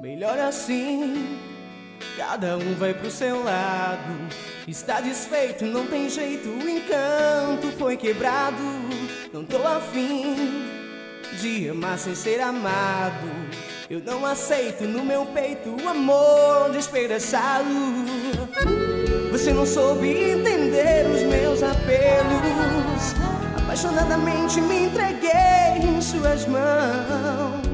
Melhor assim, cada um vai pro seu lado. Está desfeito, não tem jeito, o encanto foi quebrado. Não tô afim de amar sem ser amado. Eu não aceito no meu peito o amor despedaçado. Você não soube entender os meus apelos. Apaixonadamente me entreguei em suas mãos.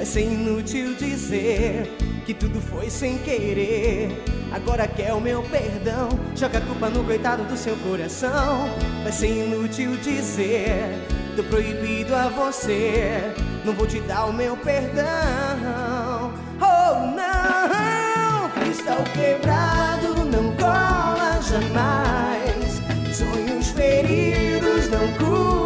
Vai ser inútil dizer que tudo foi sem querer. Agora quer o meu perdão, joga a culpa no coitado do seu coração. Vai ser inútil dizer, tô proibido a você. Não vou te dar o meu perdão. Oh não, cristal quebrado não cola jamais. Sonhos feridos não curam,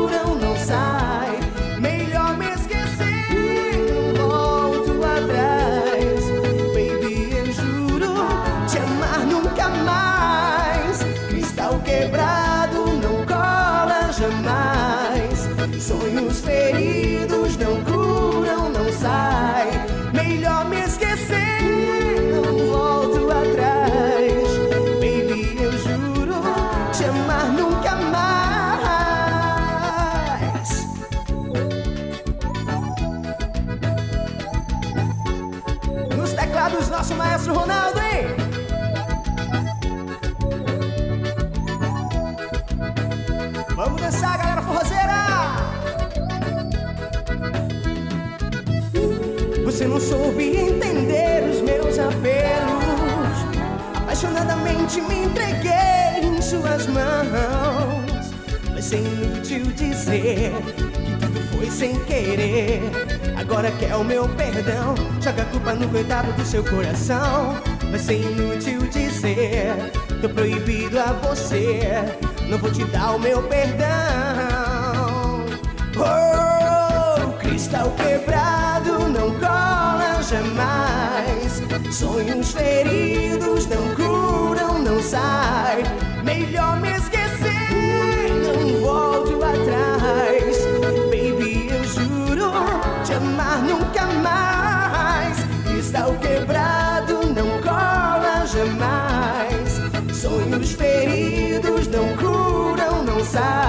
Sonhos feridos não curam, não sai. Melhor me esquecer, não volto atrás. Baby, eu juro te amar nunca mais. Nos teclados, nosso maestro Ronaldo, hein? Você não soube entender os meus apelos. Apaixonadamente me entreguei em suas mãos. Vai ser inútil dizer que tudo foi sem querer. Agora quer o meu perdão, joga a culpa no coitado do seu coração. Vai ser inútil dizer, tô proibido a você. Não vou te dar o meu perdão. Oh, cristal quebrado não jamais. Sonhos feridos não curam, não sai. Melhor me esquecer, não volto atrás. Baby, eu juro te amar nunca mais. Cristal quebrado não cola jamais. Sonhos feridos não curam, não sai.